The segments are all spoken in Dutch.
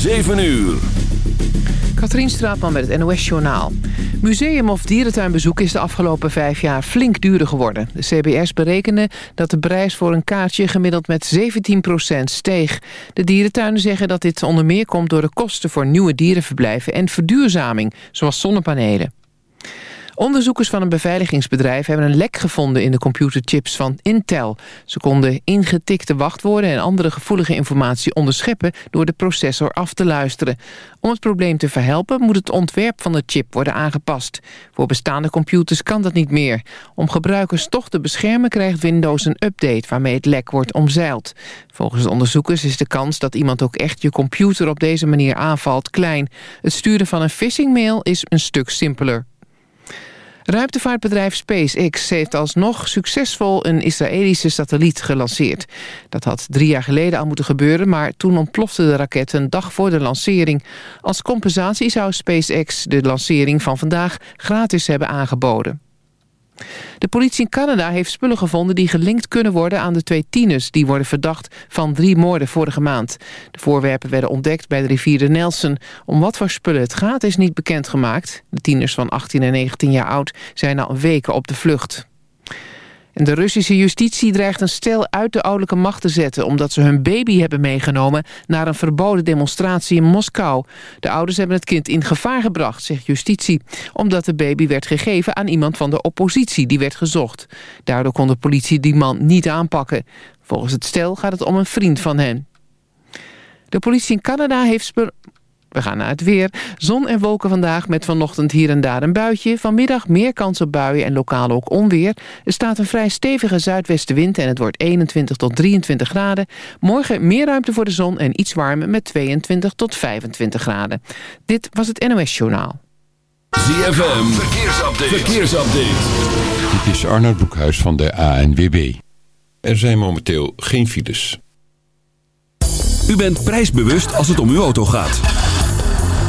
7 uur. Katrien Straatman met het NOS Journaal. Museum- of dierentuinbezoek is de afgelopen vijf jaar flink duurder geworden. De CBS berekende dat de prijs voor een kaartje gemiddeld met 17% steeg. De dierentuinen zeggen dat dit onder meer komt door de kosten voor nieuwe dierenverblijven en verduurzaming, zoals zonnepanelen. Onderzoekers van een beveiligingsbedrijf hebben een lek gevonden in de computerchips van Intel. Ze konden ingetikte wachtwoorden en andere gevoelige informatie onderscheppen door de processor af te luisteren. Om het probleem te verhelpen moet het ontwerp van de chip worden aangepast. Voor bestaande computers kan dat niet meer. Om gebruikers toch te beschermen krijgt Windows een update waarmee het lek wordt omzeild. Volgens de onderzoekers is de kans dat iemand ook echt je computer op deze manier aanvalt klein. Het sturen van een phishingmail is een stuk simpeler. Ruimtevaartbedrijf SpaceX heeft alsnog succesvol een Israëlische satelliet gelanceerd. Dat had drie jaar geleden al moeten gebeuren, maar toen ontplofte de raket een dag voor de lancering. Als compensatie zou SpaceX de lancering van vandaag gratis hebben aangeboden. De politie in Canada heeft spullen gevonden die gelinkt kunnen worden aan de twee tieners... die worden verdacht van drie moorden vorige maand. De voorwerpen werden ontdekt bij de rivier de Nelson. Om wat voor spullen het gaat is niet bekendgemaakt. De tieners van 18 en 19 jaar oud zijn al weken op de vlucht. De Russische justitie dreigt een stel uit de ouderlijke macht te zetten... omdat ze hun baby hebben meegenomen naar een verboden demonstratie in Moskou. De ouders hebben het kind in gevaar gebracht, zegt justitie... omdat de baby werd gegeven aan iemand van de oppositie die werd gezocht. Daardoor kon de politie die man niet aanpakken. Volgens het stel gaat het om een vriend van hen. De politie in Canada heeft we gaan naar het weer. Zon en wolken vandaag met vanochtend hier en daar een buitje. Vanmiddag meer kans op buien en lokaal ook onweer. Er staat een vrij stevige zuidwestenwind en het wordt 21 tot 23 graden. Morgen meer ruimte voor de zon en iets warmer met 22 tot 25 graden. Dit was het NOS Journaal. ZFM, verkeersupdate. verkeersupdate. Dit is Arnold Broekhuis van de ANWB. Er zijn momenteel geen files. U bent prijsbewust als het om uw auto gaat.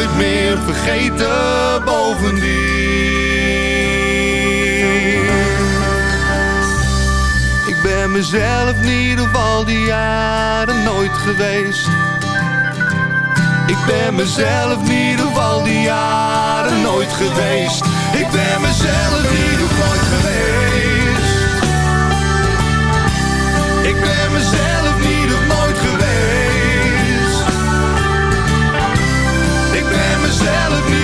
nooit meer vergeten. Bovendien. Ik ben mezelf niet op al die jaren nooit geweest. Ik ben mezelf niet op al die jaren nooit geweest. Ik ben mezelf niet nooit ben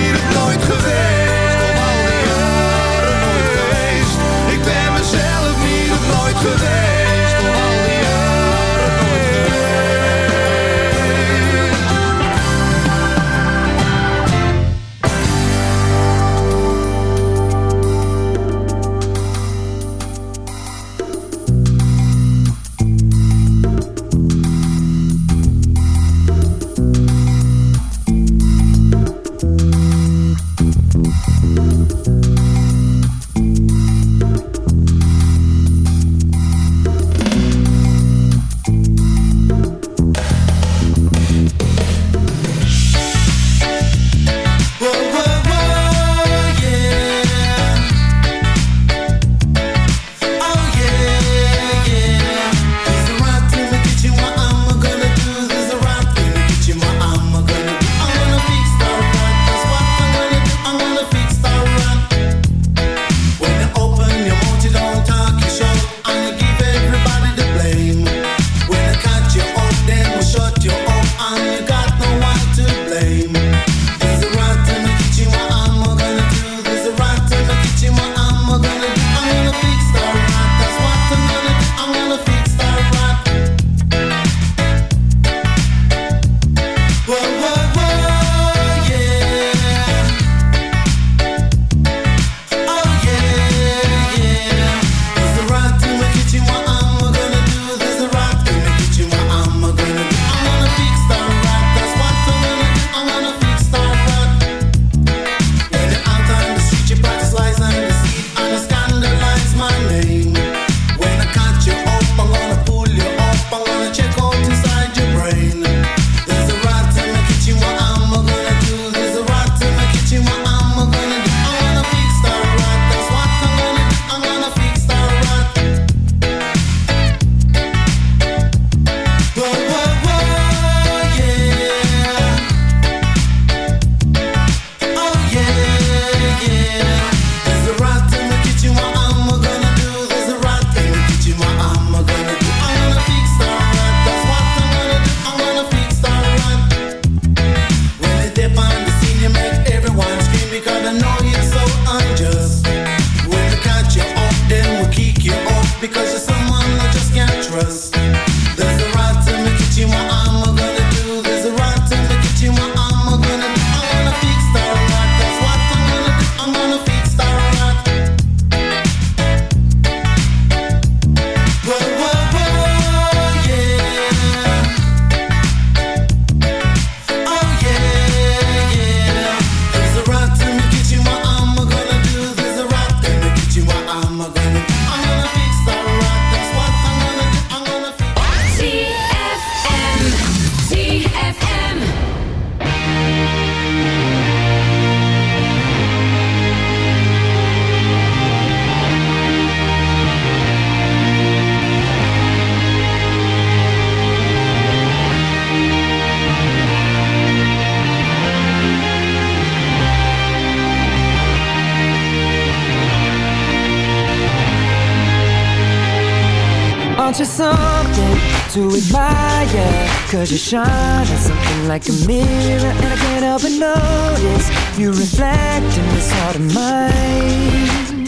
Cause you shine something like a mirror And I can't help but notice You reflect in this heart of mine.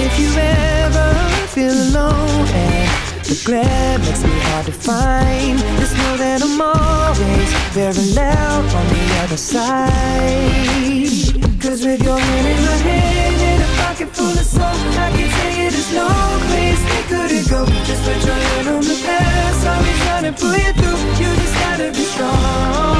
If you ever feel alone the glare makes me hard to find. Just know that I'm always very loud on the other side. Cause with your hand in my hand and a pocket full of soap I can tell you there's no place they couldn't go. Just put your hand on the past I'll be trying to pull you through. You just gotta be strong.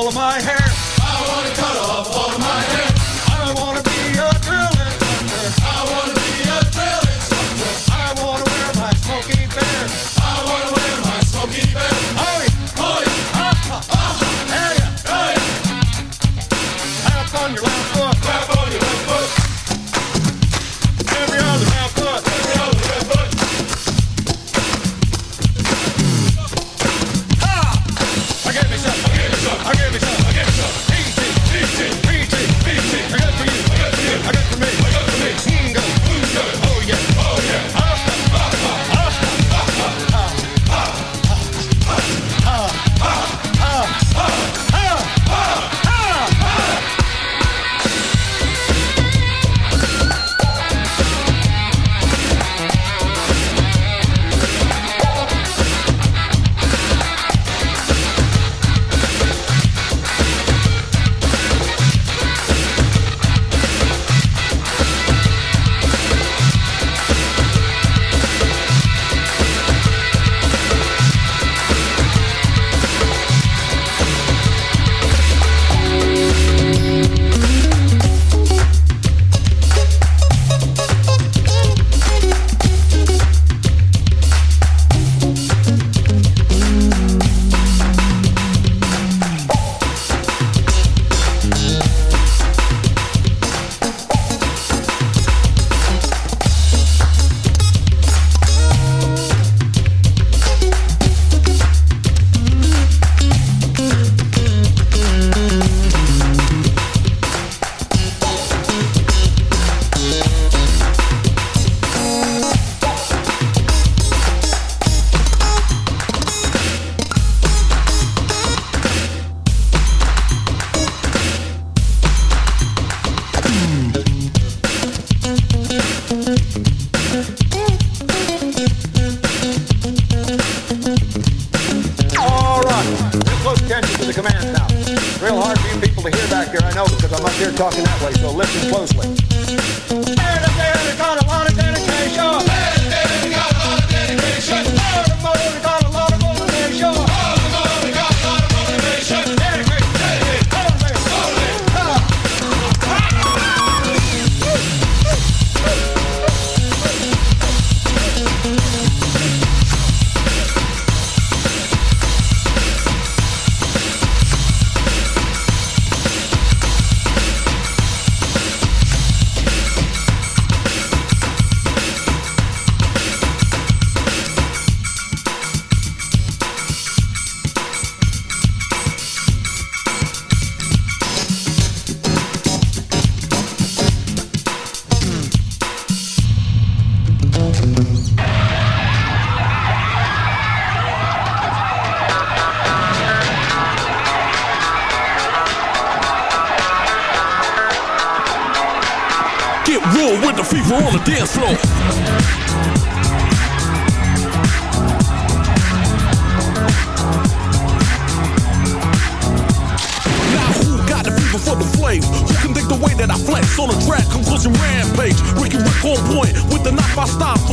all of my hair.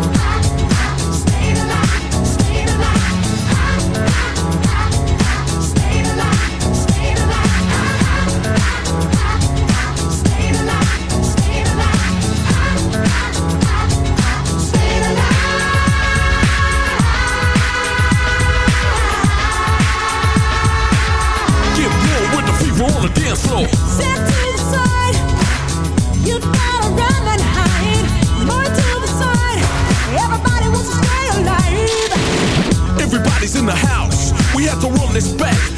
I Everybody's in the house. We have to run this back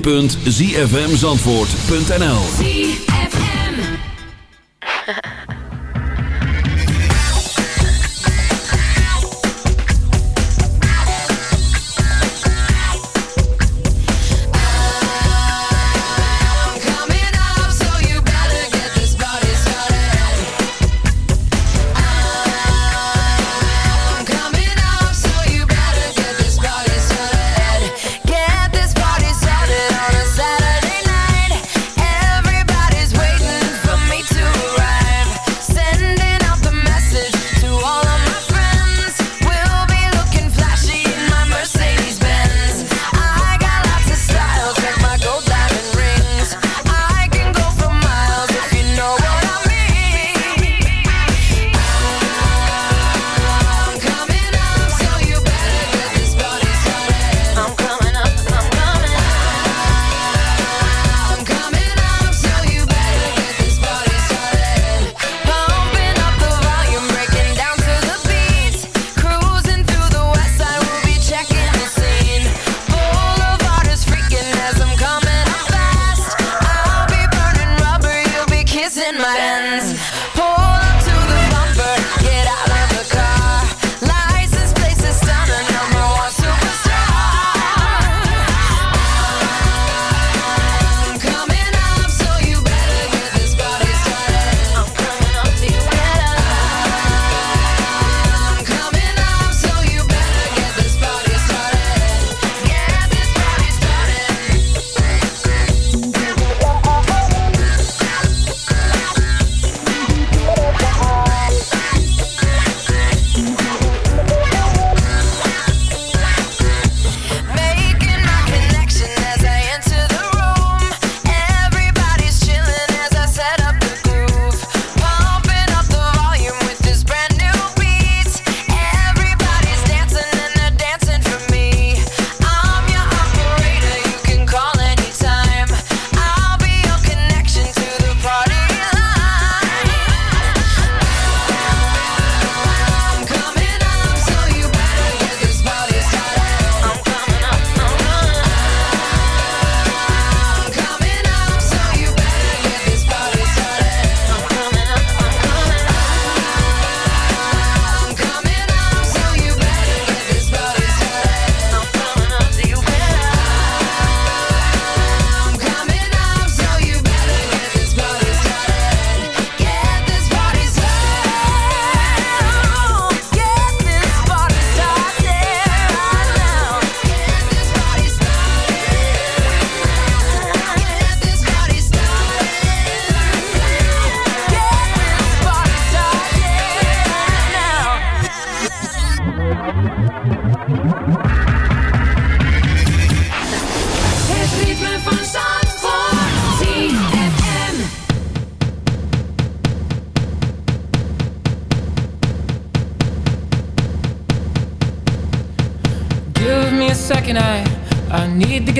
www.zfmzandvoort.nl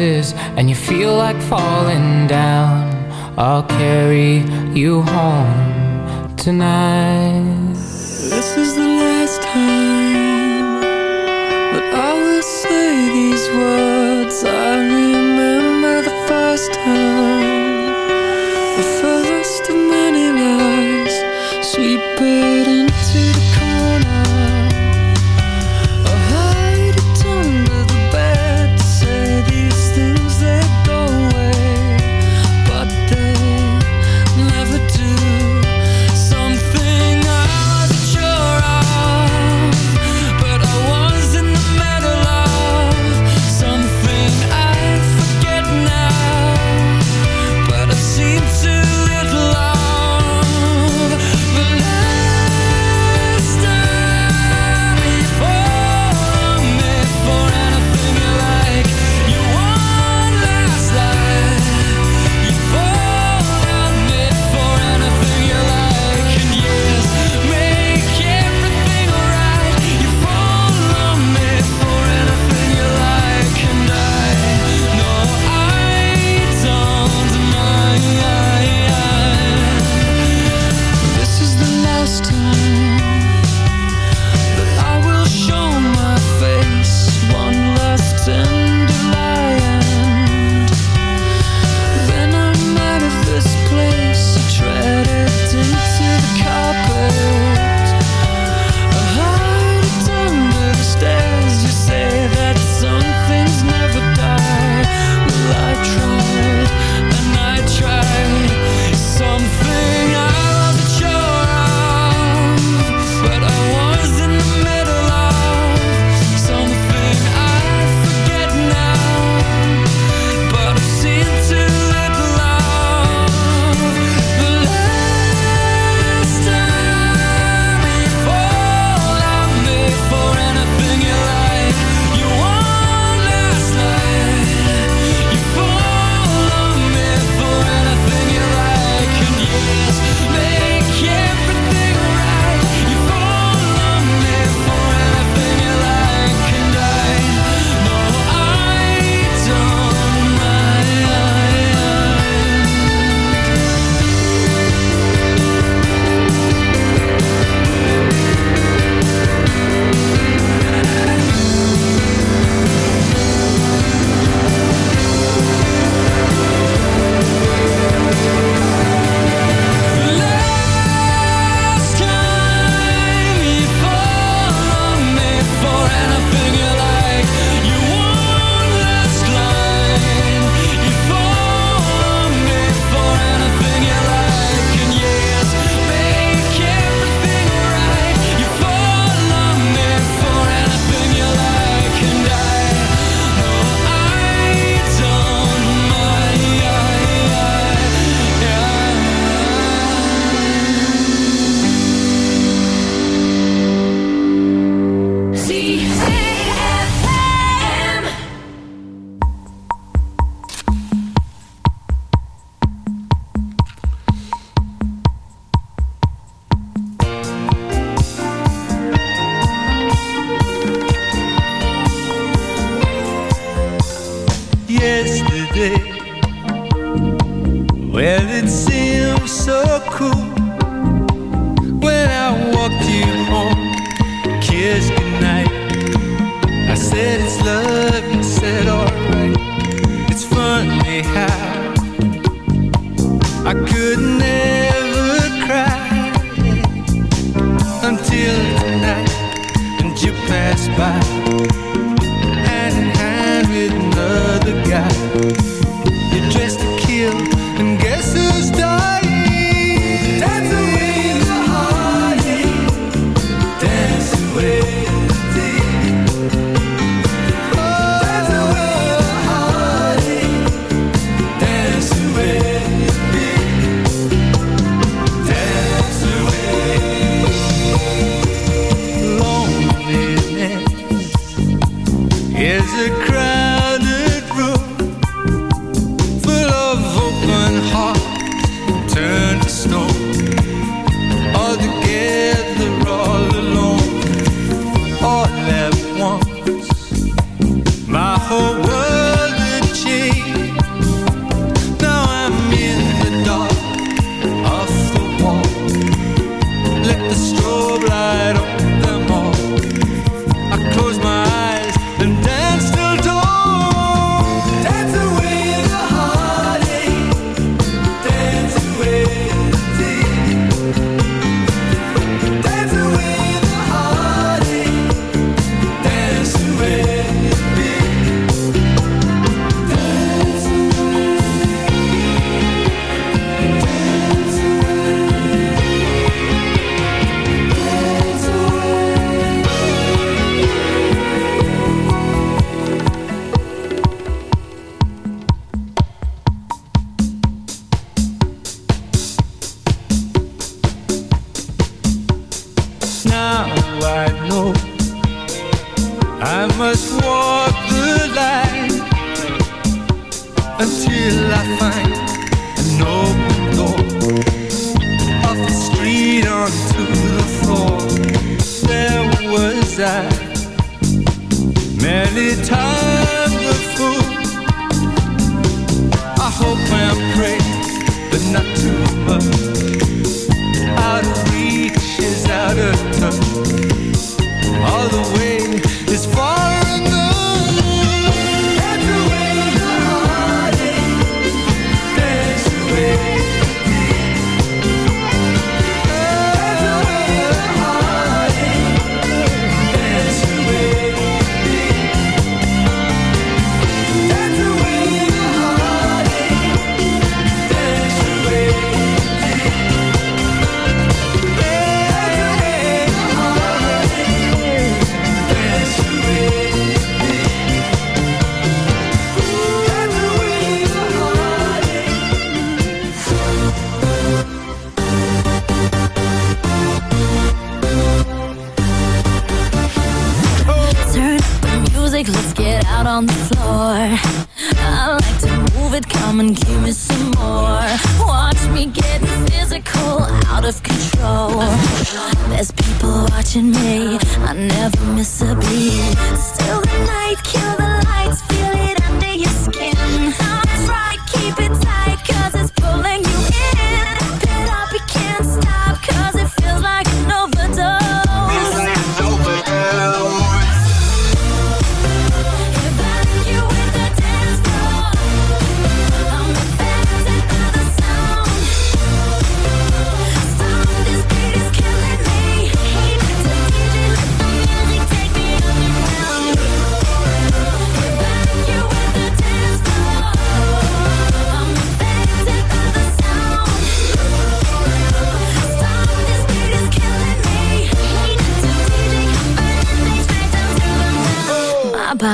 is silly time. Me, I never miss a beat.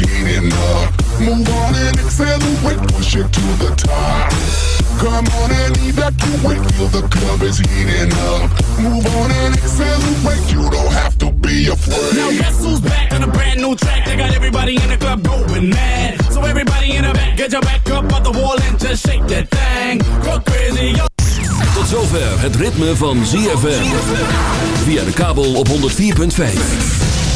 is heating up. Move on and accelerate, push it to the top. Come on and evacuate, feel the club is heating up. Move on and accelerate, you don't have to be afraid. Now guess who's back on a brand new track? They got everybody in the club going mad. So everybody in the back, get your back up on the wall and just shake that thing. Go crazy, yo. Tot zover het ritme van ZFM. Via de kabel op 104.5.